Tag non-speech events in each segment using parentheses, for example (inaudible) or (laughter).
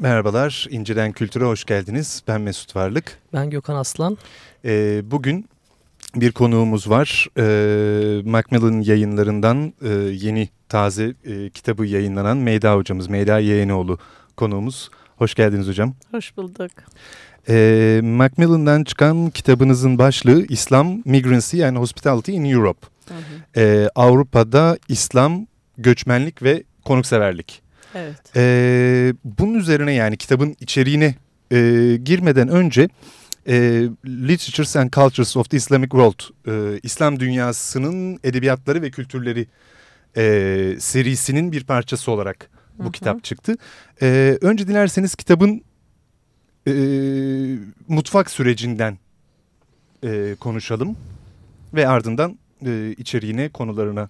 Merhabalar, İncelen Kültür'e hoş geldiniz. Ben Mesut Varlık. Ben Gökhan Aslan. Ee, bugün bir konuğumuz var. Ee, Macmillan yayınlarından e, yeni taze e, kitabı yayınlanan Meyda hocamız, Meyda Yeğenoğlu konuğumuz. Hoş geldiniz hocam. Hoş bulduk. Ee, Macmillan'dan çıkan kitabınızın başlığı İslam, Migrancy and Hospitality in Europe. Hı hı. Ee, Avrupa'da İslam, göçmenlik ve konukseverlik. Evet. Ee, bunun üzerine yani kitabın içeriğine e, girmeden önce e, Literatures and Cultures of the Islamic World, e, İslam dünyasının edebiyatları ve kültürleri e, serisinin bir parçası olarak bu hı hı. kitap çıktı. E, önce dilerseniz kitabın e, mutfak sürecinden e, konuşalım ve ardından e, içeriğine, konularına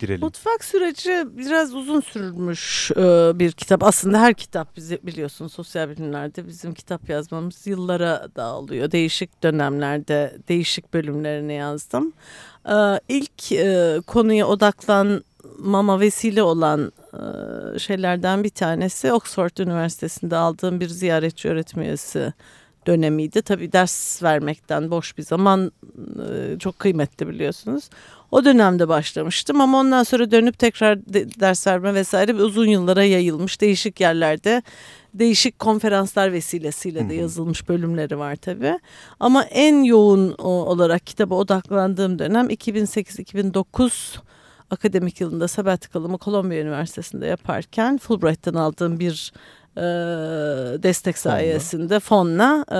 girelim. Mutfak süreci biraz uzun sürmüş e, bir kitap. Aslında her kitap bizi biliyorsun sosyal bilimlerde bizim kitap yazmamız yıllara dağılıyor. Değişik dönemlerde değişik bölümlerini yazdım. E, ilk e, konuya odaklanmama vesile olan şeylerden bir tanesi Oxford Üniversitesi'nde aldığım bir ziyaretçi öğretim üyesi dönemiydi. Tabii ders vermekten boş bir zaman çok kıymetli biliyorsunuz. O dönemde başlamıştım ama ondan sonra dönüp tekrar de, ders verme vesaire uzun yıllara yayılmış değişik yerlerde değişik konferanslar vesilesiyle de yazılmış bölümleri var tabii. Ama en yoğun olarak kitaba odaklandığım dönem 2008-2009 akademik yılında sabatikalımı Kolombiya Üniversitesi'nde yaparken Fulbright'tan aldığım bir e, destek sayesinde fonla e,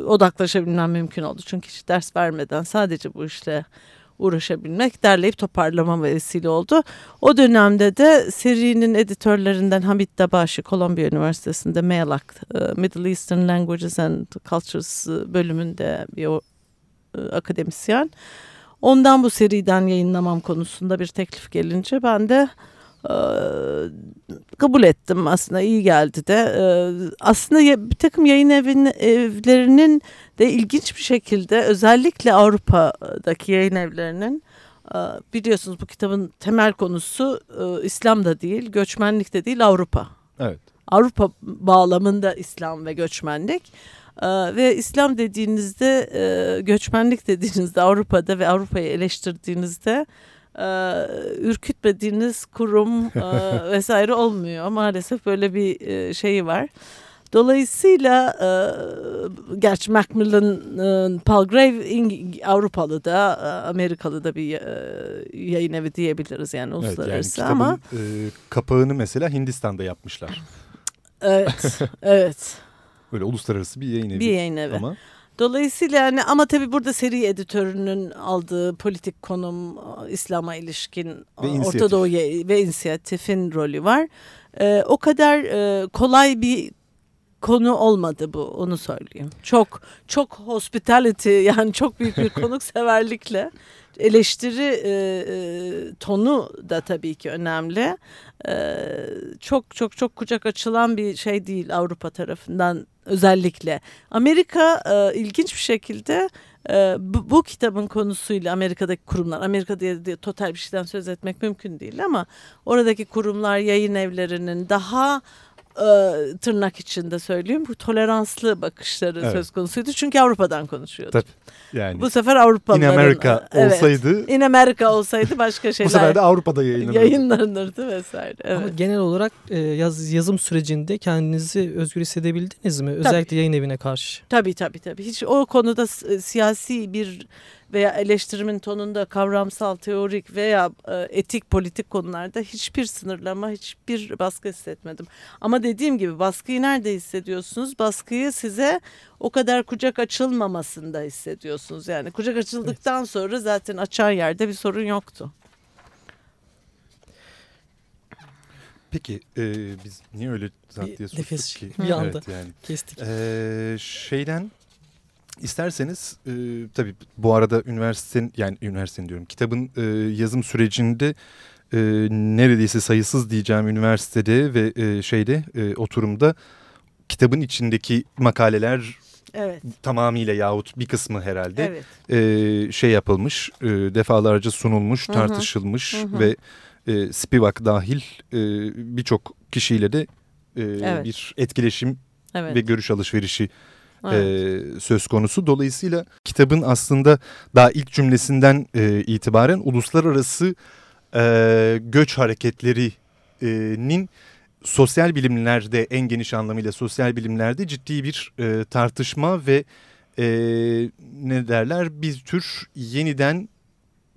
odaklaşabilmem mümkün oldu. Çünkü hiç ders vermeden sadece bu işle uğraşabilmek, derleyip toparlama vesile oldu. O dönemde de serinin editörlerinden Hamid Dabashi, Kolombiya Üniversitesi'nde MEALAC, e, Middle Eastern Languages and Cultures bölümünde bir e, akademisyen. Ondan bu seriden yayınlamam konusunda bir teklif gelince ben de e, kabul ettim aslında iyi geldi de. aslında bir takım yayın evin, evlerinin de ilginç bir şekilde özellikle Avrupa'daki yayın evlerinin biliyorsunuz bu kitabın temel konusu İslam da değil, göçmenlik de değil Avrupa. Evet. Avrupa bağlamında İslam ve göçmenlik. Ve İslam dediğinizde, göçmenlik dediğinizde Avrupa'da ve Avrupa'yı eleştirdiğinizde ürkütmediğiniz kurum (laughs) vesaire olmuyor. Maalesef böyle bir şeyi var. Dolayısıyla e, gerçi Macmillan, e, Palgrave İng Avrupalı da e, Amerikalı da bir e, yayın evi diyebiliriz yani uluslararası evet, yani ama. E, kapağını mesela Hindistan'da yapmışlar. Evet, evet. (laughs) Böyle uluslararası bir yayın evi. Bir yayın evi. Ama... Dolayısıyla yani ama tabii burada seri editörünün aldığı politik konum, İslam'a ilişkin, ve Orta Doğu ve inisiyatifin rolü var. Ee, o kadar e, kolay bir konu olmadı bu onu söyleyeyim. Çok çok hospitality yani çok büyük bir (laughs) konukseverlikle eleştiri e, e, tonu da tabii ki önemli. E, çok çok çok kucak açılan bir şey değil Avrupa tarafından özellikle. Amerika e, ilginç bir şekilde e, bu, bu kitabın konusuyla Amerika'daki kurumlar, Amerika diye, diye total bir şeyden söz etmek mümkün değil ama oradaki kurumlar yayın evlerinin daha e, tırnak içinde söyleyeyim bu toleranslı bakışları evet. söz konusuydu. Çünkü Avrupa'dan konuşuyordu. Tabii. Yani. Bu sefer Avrupa'nın. In America evet, olsaydı. In America olsaydı başka (laughs) şeyler. bu sefer de Avrupa'da yayınlanırdı. Yayınlanırdı vesaire. Evet. Ama genel olarak e, yaz, yazım sürecinde kendinizi özgür hissedebildiniz mi? Özellikle tabii. yayın evine karşı. Tabii tabii tabii. Hiç o konuda e, siyasi bir veya eleştirimin tonunda kavramsal, teorik veya e, etik, politik konularda hiçbir sınırlama, hiçbir baskı hissetmedim. Ama dediğim gibi baskıyı nerede hissediyorsunuz? Baskıyı size o kadar kucak açılmamasında hissediyorsunuz. Yani kucak açıldıktan evet. sonra zaten açan yerde bir sorun yoktu. Peki e, biz niye öyle zat diye sustuk ki? Bir anda evet, yani. kestik. E, şeyden İsterseniz e, tabii bu arada üniversitenin yani üniversitenin diyorum kitabın e, yazım sürecinde e, neredeyse sayısız diyeceğim üniversitede ve e, şeyde e, oturumda kitabın içindeki makaleler evet. tamamıyla yahut bir kısmı herhalde evet. e, şey yapılmış e, defalarca sunulmuş Hı -hı. tartışılmış Hı -hı. ve e, Spivak dahil e, birçok kişiyle de e, Evet. bir etkileşim Evet. ve görüş alışverişi evet. e, söz konusu. Dolayısıyla kitabın aslında daha ilk cümlesinden e, itibaren uluslararası e, göç hareketlerinin sosyal bilimlerde en geniş anlamıyla sosyal bilimlerde ciddi bir e, tartışma ve e, ne derler bir tür yeniden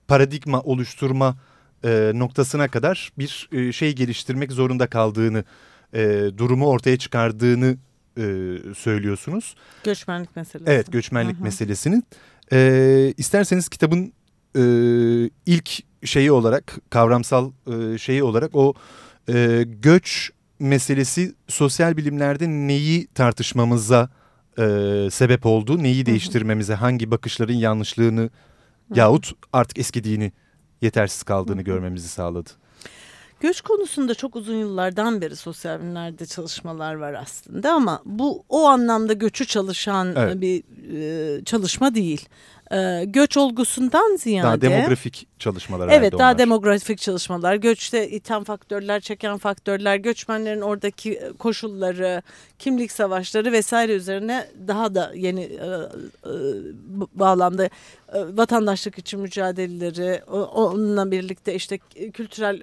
paradigma oluşturma e, noktasına kadar bir e, şey geliştirmek zorunda kaldığını e, durumu ortaya çıkardığını e, söylüyorsunuz. Göçmenlik meselesi. Evet göçmenlik Hı hı. meselesinin. E, isterseniz kitabın e, ilk şeyi olarak kavramsal e, şeyi olarak o e, göç meselesi sosyal bilimlerde neyi tartışmamıza e, sebep oldu, neyi değiştirmemize, hangi bakışların yanlışlığını yahut artık eskidiğini, yetersiz kaldığını görmemizi sağladı. Göç konusunda çok uzun yıllardan beri sosyal bilimlerde çalışmalar var aslında ama bu o anlamda göçü çalışan Evet. bir e, çalışma değil. E, göç olgusundan ziyade Daha demografik çalışmalar Evet daha onlar. demografik çalışmalar, göçte iten faktörler, çeken faktörler, göçmenlerin oradaki e, koşulları, kimlik savaşları vesaire üzerine daha da yeni e, e, bağlamda vatandaşlık için mücadeleleri, onunla birlikte işte kültürel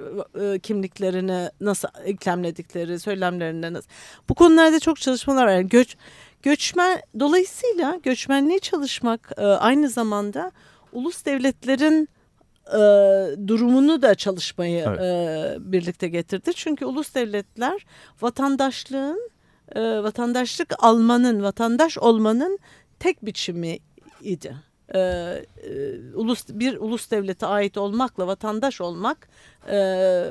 kimliklerini nasıl eklemledikleri, söylemlerinde nasıl. Bu konularda çok çalışmalar var. Yani göç göçmen dolayısıyla göçmenliği çalışmak e, aynı zamanda ulus devletlerin e, durumunu da çalışmayı Evet. e, birlikte getirdi. Çünkü ulus devletler vatandaşlığın, e, vatandaşlık almanın, vatandaş olmanın tek biçimi idi. E, e, ulus bir ulus devlete ait olmakla vatandaş olmak e, e,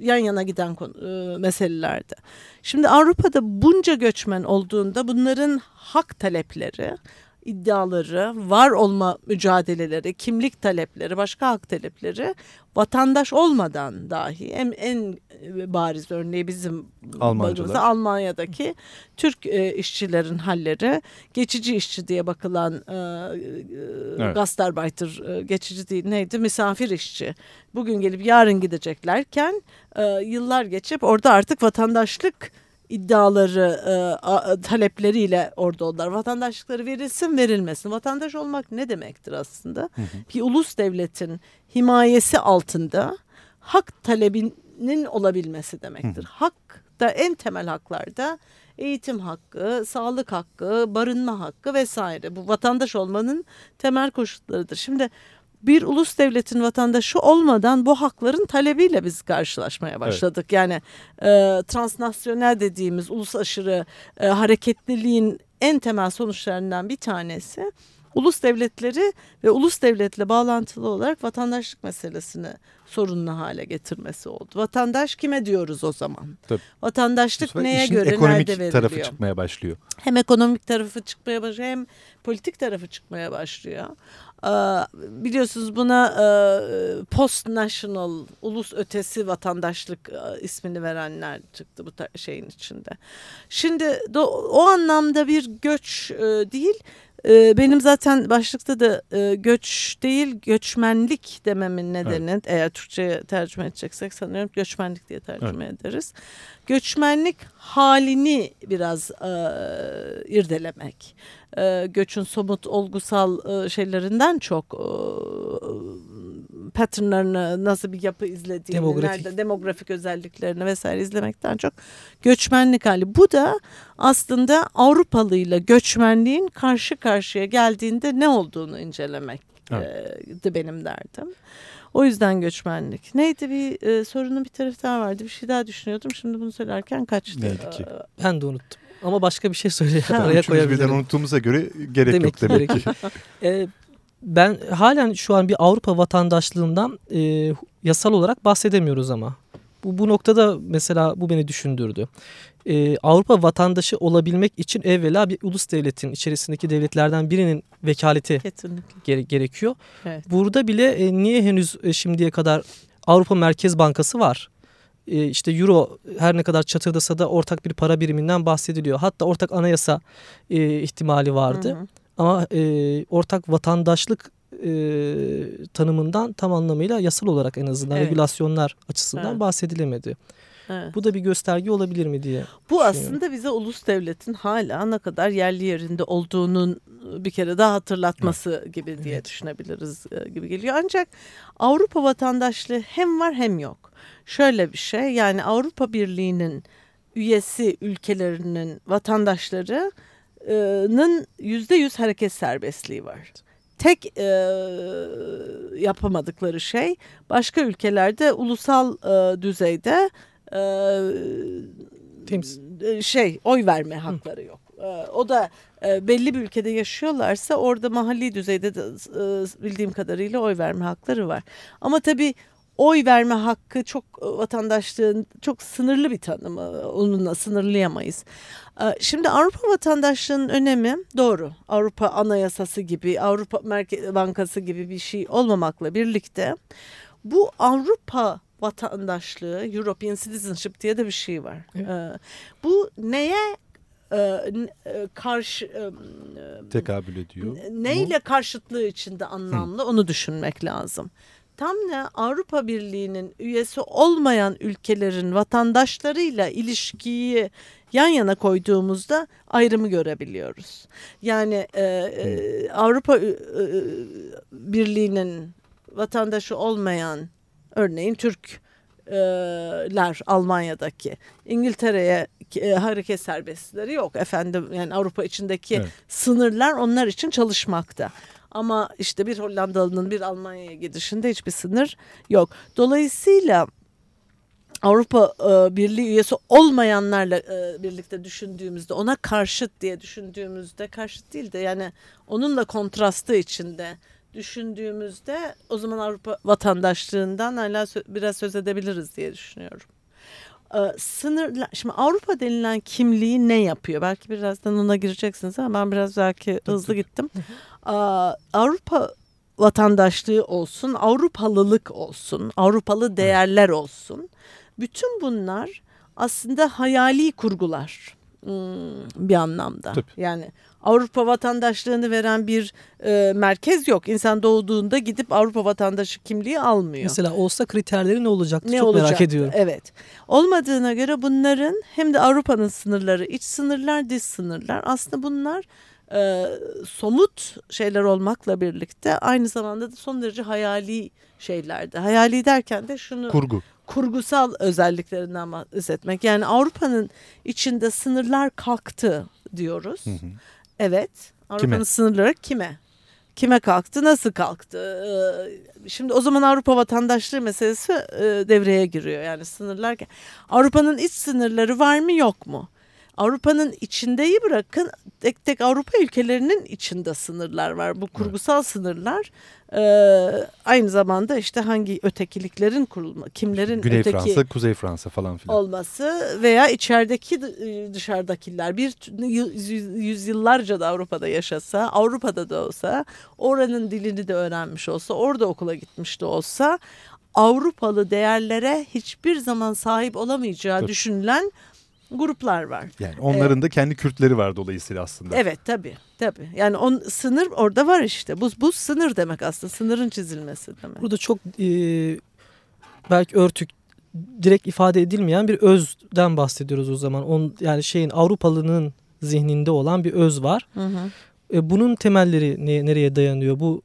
yan yana giden e, meselelerdi. Şimdi Avrupa'da bunca göçmen olduğunda bunların hak talepleri, iddiaları, var olma mücadeleleri, kimlik talepleri, başka hak talepleri vatandaş olmadan dahi en, en bariz örneği bizim bakımızda Almanya'daki Türk e, işçilerin halleri geçici işçi diye bakılan e, e, Evet. gastarbeiter e, geçici değil neydi? Misafir işçi. Bugün gelip yarın gideceklerken e, yıllar geçip orada artık vatandaşlık iddiaları, e, a- talepleriyle orada oldular. Vatandaşlıkları verilsin verilmesin. Vatandaş olmak ne demektir aslında? Bir ulus devletin himayesi altında hak talebinin olabilmesi demektir. Hak da en temel haklarda eğitim hakkı, sağlık hakkı, barınma hakkı vesaire. Bu vatandaş olmanın temel koşullarıdır. Şimdi bir ulus devletin vatandaşı olmadan bu hakların talebiyle biz karşılaşmaya başladık. Yani e, transnasyonel dediğimiz ulus aşırı e, hareketliliğin en temel sonuçlarından bir tanesi ulus devletleri ve ulus devletle bağlantılı olarak vatandaşlık meselesini sorunlu hale getirmesi oldu. Vatandaş kime diyoruz o zaman? Tabii. Vatandaşlık neye göre ekonomik nerede veriliyor? tarafı çıkmaya başlıyor. hem ekonomik tarafı çıkmaya başlıyor hem politik tarafı çıkmaya başlıyor. Ee, biliyorsunuz buna e, post national ulus ötesi vatandaşlık e, ismini verenler çıktı bu şeyin içinde. Şimdi do- o anlamda bir göç e, değil e, benim zaten başlıkta da e, göç değil göçmenlik dememin nedeni eğer Türkçe'ye tercüme edeceksek sanıyorum göçmenlik diye tercüme ederiz. Göçmenlik halini biraz e, irdelemek. E, göçün somut olgusal e, şeylerinden çok e, patternlarını nasıl bir yapı izlediğini, Demografik. nerede demografik özelliklerini vesaire izlemekten çok göçmenlik hali. Bu da aslında Avrupalı ile göçmenliğin karşı karşıya geldiğinde ne olduğunu incelemek Evet. e, benim derdim. O yüzden göçmenlik. Neydi bir e, sorunun bir tarafı daha vardı. Bir şey daha düşünüyordum. Şimdi bunu söylerken kaçtı. Neydi ki? Ee, Ben de unuttum. Ama başka bir şey söyle Ha. (laughs) araya Üçümüz birden koyabilirim. unuttuğumuza göre gerek Demek yok ki demek ki. Ee, (laughs) ben halen şu an bir Avrupa vatandaşlığından e, yasal olarak bahsedemiyoruz ama. Bu, bu noktada mesela bu beni düşündürdü. Ee, Avrupa vatandaşı olabilmek için evvela bir ulus devletin içerisindeki devletlerden birinin vekaleti Kesinlikle. gere- gerekiyor. Evet. Burada bile e, niye henüz e, şimdiye kadar Avrupa Merkez Bankası var? E, işte Euro her ne kadar çatırdasa da ortak bir para biriminden bahsediliyor. Hatta ortak anayasa e, ihtimali vardı. Hı hı. Ama e, ortak vatandaşlık e, tanımından tam anlamıyla yasal olarak en azından Evet. regülasyonlar açısından Evet. bahsedilemedi. Evet. Bu da bir gösterge olabilir mi diye. Bu aslında bize ulus devletin hala ne kadar yerli yerinde olduğunun bir kere daha hatırlatması gibi diye düşünebiliriz e, gibi geliyor. Ancak Avrupa vatandaşlığı hem var hem yok. Şöyle bir şey yani Avrupa Birliği'nin üyesi ülkelerinin vatandaşlarının yüzde yüz hareket serbestliği var. Tek e, yapamadıkları şey başka ülkelerde ulusal e, düzeyde e, şey oy verme hakları yok. E, O da e, belli bir ülkede yaşıyorlarsa orada mahalli düzeyde de e, bildiğim kadarıyla oy verme hakları var. Ama tabii oy verme hakkı çok vatandaşlığın çok sınırlı bir tanımı. Onunla sınırlayamayız. E, Şimdi Avrupa vatandaşlığının önemi doğru. Avrupa Anayasası gibi, Avrupa Merkez Bankası gibi bir şey olmamakla birlikte bu Avrupa vatandaşlığı, European Citizenship diye de bir şey var. Evet. E, Bu neye e, e, karşı e, Tekabül ediyor. neyle karşıtlığı içinde anlamlı onu düşünmek lazım. Tam ne Avrupa Birliği'nin üyesi olmayan ülkelerin vatandaşlarıyla ilişkiyi yan yana koyduğumuzda ayrımı görebiliyoruz. Yani e, e, Avrupa e, e, Birliği'nin vatandaşı olmayan örneğin Türkler Almanya'daki İngiltere'ye e, hareket serbestleri yok efendim yani Avrupa içindeki Evet. sınırlar onlar için çalışmakta. Ama işte bir Hollandalı'nın bir Almanya'ya gidişinde hiçbir sınır yok. Dolayısıyla Avrupa e, Birliği üyesi olmayanlarla e, birlikte düşündüğümüzde ona karşıt diye düşündüğümüzde karşıt değil de yani onunla kontrastı içinde düşündüğümüzde o zaman Avrupa vatandaşlığından hala biraz söz edebiliriz diye düşünüyorum. Ee, sınırla şimdi Avrupa denilen kimliği ne yapıyor? Belki birazdan ona gireceksiniz ama ben biraz belki hızlı gittim. Aa, Avrupa vatandaşlığı olsun, Avrupalılık olsun, Avrupalı değerler olsun. Bütün bunlar aslında hayali kurgular bir anlamda. Tabii. Yani Avrupa vatandaşlığını veren bir e, merkez yok. İnsan doğduğunda gidip Avrupa vatandaşı kimliği almıyor Mesela olsa kriterleri ne olacaktı ne çok olacak? merak ediyorum. Evet. Olmadığına göre bunların hem de Avrupa'nın sınırları, iç sınırlar, dış sınırlar aslında bunlar e, somut şeyler olmakla birlikte aynı zamanda da son derece hayali şeylerdi. Hayali derken de şunu Kurgu. Kurgusal özelliklerinden bahsetmek. Yani Avrupa'nın içinde sınırlar kalktı diyoruz. Hı hı. Evet. Avrupa'nın sınırları kime? Kime kalktı? Nasıl kalktı? Ee, Şimdi o zaman Avrupa vatandaşlığı meselesi e, devreye giriyor. Yani sınırlar. Avrupa'nın iç sınırları var mı yok mu? Avrupa'nın içindeyi bırakın tek tek Avrupa ülkelerinin içinde sınırlar var. Bu kurgusal sınırlar e, aynı zamanda işte hangi ötekiliklerin kurulma, kimlerin Güney öteki Fransa, Kuzey Fransa falan filan. olması veya içerideki dı- dışarıdakiler bir yüzyıllarca da Avrupa'da yaşasa, Avrupa'da da olsa, oranın dilini de öğrenmiş olsa, orada okula gitmiş de olsa Avrupalı değerlere hiçbir zaman sahip olamayacağı Tabii. düşünülen gruplar var. Yani onların da kendi Kürtleri var dolayısıyla aslında. Evet tabii tabii. Yani on sınır orada var işte. Bu bu sınır demek aslında. Sınırın çizilmesi demek. Burada çok e, belki örtük direkt ifade edilmeyen bir özden bahsediyoruz o zaman. On, yani şeyin Avrupalının zihninde olan bir öz var. Hı hı. E, bunun temelleri ne, nereye dayanıyor? Bu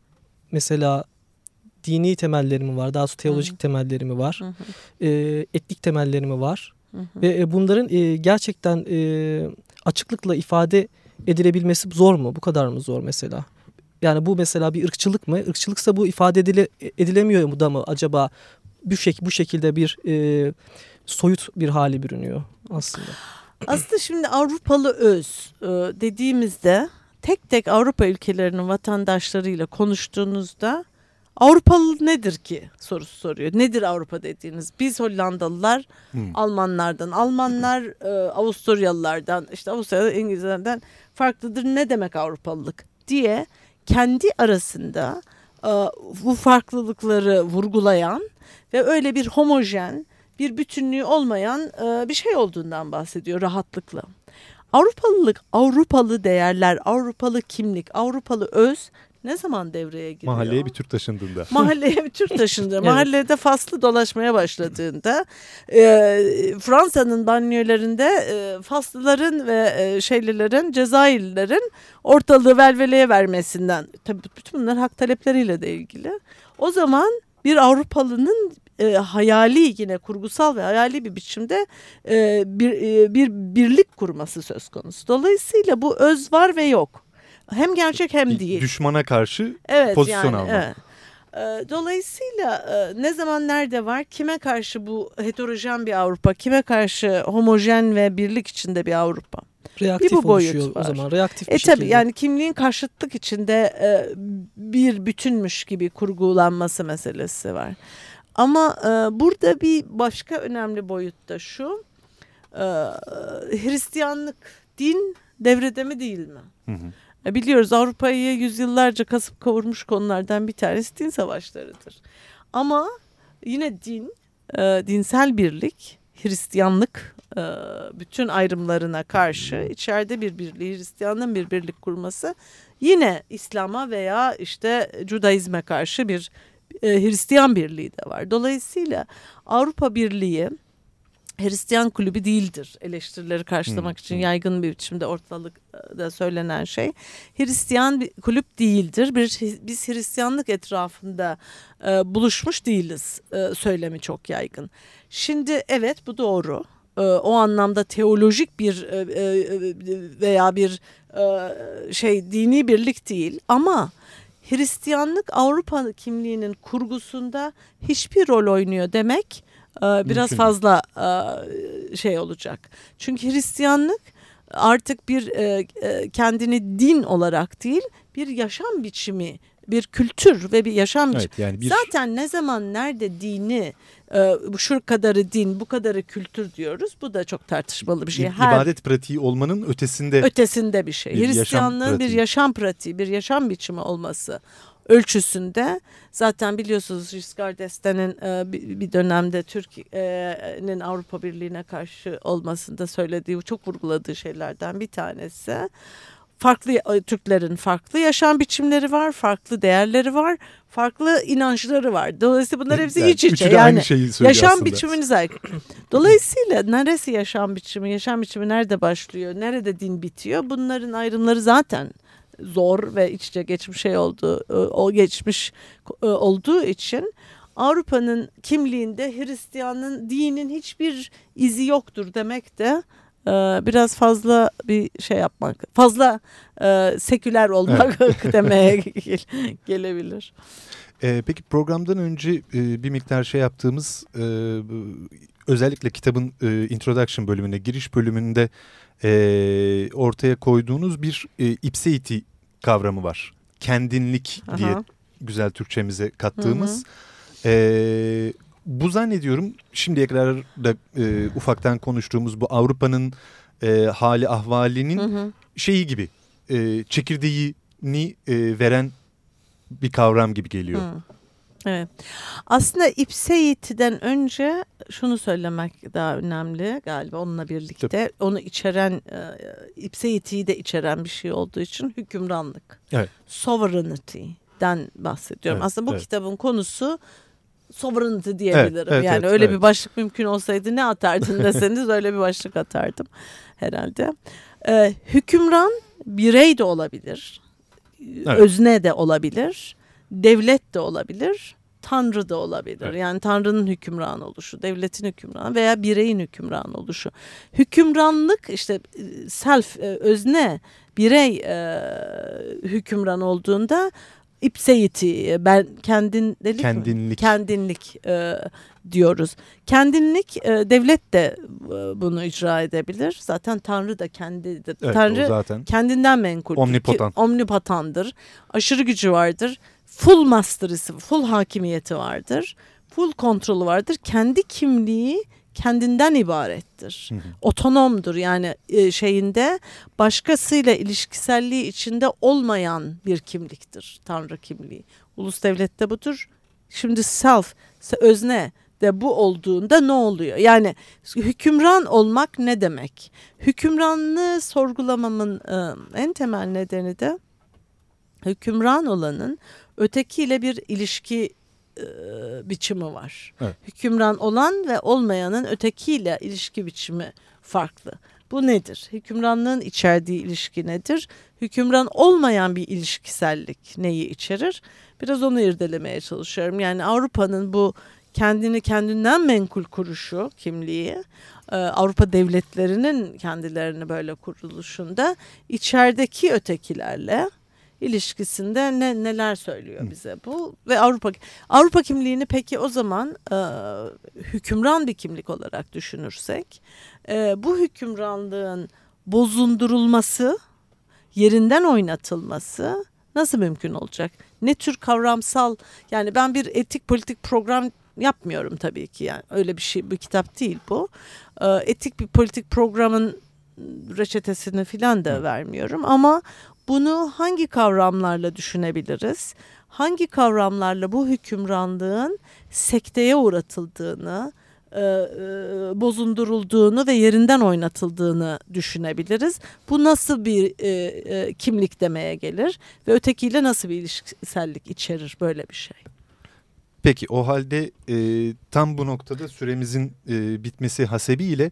mesela dini temelleri mi var? Daha doğrusu teolojik temelleri mi var? Hı hı. E, etnik temelleri mi var? Hı hı. Ve e, bunların e, gerçekten e, açıklıkla ifade edilebilmesi zor mu? Bu kadar mı zor mesela? Yani bu mesela bir ırkçılık mı? Irkçılıksa bu ifade edile, edilemiyor mu da mı acaba? Bu, şek bu şekilde bir e, soyut bir hali bürünüyor aslında. Aslında şimdi Avrupalı öz dediğimizde tek tek Avrupa ülkelerinin vatandaşlarıyla konuştuğunuzda Avrupalı nedir ki sorusu soruyor. Nedir Avrupa dediğiniz? Biz Hollandalılar Hmm. Almanlardan, Almanlar e, Avusturyalılardan, işte Avustralya İngilizlerden farklıdır. Ne demek Avrupalılık diye kendi arasında e, bu farklılıkları vurgulayan ve öyle bir homojen, bir bütünlüğü olmayan e, bir şey olduğundan bahsediyor rahatlıkla. Avrupalılık, Avrupalı değerler, Avrupalı kimlik, Avrupalı öz ne zaman devreye giriyor? Mahalleye bir Türk taşındığında. (laughs) Mahalleye bir Türk taşındı. (laughs) Evet. Mahallede faslı dolaşmaya başladığında e, Fransa'nın banyolarında e, Faslıların ve e, şeylilerin, Cezayirlilerin ortalığı velveleye vermesinden. Tabii bütün bunlar hak talepleriyle de ilgili. O zaman bir Avrupalının e, hayali yine kurgusal ve hayali bir biçimde e, bir, e, bir birlik kurması söz konusu. Dolayısıyla bu öz var ve yok. Hem gerçek hem Bir değil. Düşmana karşı Evet pozisyon yani, almak. evet. Ee, Dolayısıyla e, ne zaman nerede var, kime karşı bu heterojen bir Avrupa, kime karşı homojen ve birlik içinde bir Avrupa? Reaktif bu boyut oluşuyor var. o zaman. Reaktif bir E şekilde. tabii yani kimliğin karşıtlık içinde e, bir bütünmüş gibi kurgulanması meselesi var. Ama e, burada bir başka önemli boyut da şu. e, Hristiyanlık din devrede mi değil mi? Hı hı. Biliyoruz Avrupa'yı yüzyıllarca kasıp kavurmuş konulardan bir tanesi din savaşlarıdır. Ama yine din, e, dinsel birlik, Hristiyanlık e, bütün ayrımlarına karşı içeride bir birliği, Hristiyanlığın bir birlik kurması yine İslam'a veya işte Judaizme karşı bir e, Hristiyan birliği de var. Dolayısıyla Avrupa Birliği Hristiyan kulübü değildir eleştirileri karşılamak Hmm, için yaygın bir biçimde ortalıkta söylenen şey. Hristiyan bir kulüp değildir. Bir, biz Hristiyanlık etrafında e, buluşmuş değiliz e, söylemi çok yaygın. Şimdi evet bu doğru. E, o anlamda teolojik bir e, e, veya bir e, şey dini birlik değil ama Hristiyanlık Avrupa kimliğinin kurgusunda hiçbir rol oynuyor demek e, biraz Mümkün. fazla e, şey olacak. Çünkü Hristiyanlık artık bir e, e, kendini din olarak değil bir yaşam biçimi, bir kültür ve bir yaşam biçimi. Evet yani bir Zaten ne zaman nerede dini bu şu kadarı din bu kadarı kültür diyoruz. Bu da çok tartışmalı bir şey. Her ibadet pratiği olmanın ötesinde ötesinde bir şey. Bir yaşam Hristiyanlığın bir pratiği. yaşam pratiği, bir yaşam biçimi olması ölçüsünde zaten biliyorsunuz Giscard d'Estaing'in e, bir dönemde Türkiye'nin Avrupa Birliği'ne karşı olmasında söylediği, çok vurguladığı şeylerden bir tanesi. Farklı e, Türklerin farklı yaşam biçimleri var, farklı değerleri var, farklı inançları var. Dolayısıyla bunlar hepsi Yani iç içe. Yani aynı şeyi söylüyor Yaşam aslında. biçiminiz aykırı. (clears throat) Dolayısıyla neresi yaşam biçimi, yaşam biçimi nerede başlıyor, nerede din bitiyor? Bunların ayrımları zaten zor ve iç içe geçmiş şey oldu, e, o geçmiş e, olduğu için Avrupa'nın kimliğinde Hristiyanın dinin hiçbir izi yoktur demek de e, biraz fazla bir şey yapmak, fazla seküler olmak (laughs) demeye (laughs) gel- gelebilir. Peki programdan önce bir miktar şey yaptığımız özellikle kitabın e, introduction bölümünde giriş bölümünde e, ortaya koyduğunuz bir e, ipseity kavramı var. Kendinlik diye Aha. güzel Türkçemize kattığımız. E, bu zannediyorum şimdiye kadar da e, ufaktan konuştuğumuz bu Avrupa'nın e, hali ahvalinin Hı hı. şeyi gibi e, çekirdeğini e, veren bir kavram gibi geliyor. Hı. Evet. Aslında ipseitiden önce şunu söylemek daha önemli galiba onunla birlikte. Onu içeren, e, ipseitiyi de içeren bir şey olduğu için hükümranlık. Evet. Sovereignty'den bahsediyorum. Evet, Aslında bu evet. kitabın konusu sovereignty diyebilirim. evet, yani evet, öyle evet. bir başlık mümkün olsaydı ne atardın (laughs) deseniz öyle bir başlık atardım herhalde. Ee, hükümran birey de olabilir. Evet. Özne de olabilir. Devlet de olabilir. Tanrı da olabilir. Evet. Yani Tanrı'nın hükümran oluşu, devletin hükümran veya bireyin hükümran oluşu. Hükümranlık işte e, self, e, özne, birey e, hükümran olduğunda ipseity, ben kendinlik, mi? Kendinlik. kendinlik e, diyoruz. Kendinlik e, devlet de e, bunu icra edebilir. Zaten Tanrı da kendidir. Evet, Tanrı zaten. kendinden menkul. Omnipotent. Ki- omnipotandır. Aşırı gücü vardır. Full mastery'si, full hakimiyeti vardır. Full kontrolü vardır. Kendi kimliği kendinden ibarettir. Hı hı. Otonomdur yani e, şeyinde başkasıyla ilişkiselliği içinde olmayan bir kimliktir Tanrı kimliği. Ulus devlette budur. Şimdi self, se- özne de bu olduğunda ne oluyor? Yani hükümran olmak ne demek? Hükümranlığı sorgulamamın e, en temel nedeni de hükümran olanın ötekiyle bir ilişki e, biçimi var. Evet. Hükümran olan ve olmayanın ötekiyle ilişki biçimi farklı. Bu nedir? Hükümranlığın içerdiği ilişki nedir? Hükümran olmayan bir ilişkisellik neyi içerir? Biraz onu irdelemeye çalışıyorum. Yani Avrupa'nın bu kendini kendinden menkul kuruşu kimliği Avrupa devletlerinin kendilerini böyle kuruluşunda içerideki ötekilerle ilişkisinde ne neler söylüyor bize bu ve Avrupa Avrupa kimliğini peki o zaman e, hükümran bir kimlik olarak düşünürsek e, bu hükümranlığın bozundurulması yerinden oynatılması nasıl mümkün olacak? Ne tür kavramsal yani ben bir etik politik program yapmıyorum tabii ki yani öyle bir şey bir kitap değil bu. E, etik bir politik programın reçetesini filan da vermiyorum ama bunu hangi kavramlarla düşünebiliriz? Hangi kavramlarla bu hükümranlığın sekteye uğratıldığını, e, e, bozundurulduğunu ve yerinden oynatıldığını düşünebiliriz. Bu nasıl bir e, kimlik demeye gelir ve ötekiyle nasıl bir ilişkisellik içerir böyle bir şey? Peki o halde e, tam bu noktada süremizin e, bitmesi hasebiyle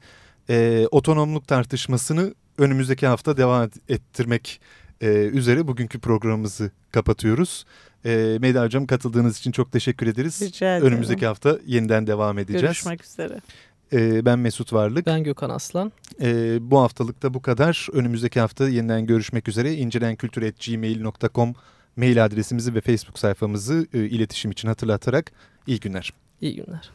e, otonomluk tartışmasını önümüzdeki hafta devam ettirmek e, üzere bugünkü programımızı kapatıyoruz. E, Meyda Hocam katıldığınız için çok teşekkür ederiz. Rica ederim. Önümüzdeki hafta yeniden devam edeceğiz. Görüşmek üzere. E, ben Mesut Varlık. Ben Gökhan Aslan. E, bu haftalıkta bu kadar. Önümüzdeki hafta yeniden görüşmek üzere. incelenkültür.gmail.com mail adresimizi ve Facebook sayfamızı e, iletişim için hatırlatarak iyi günler. İyi günler.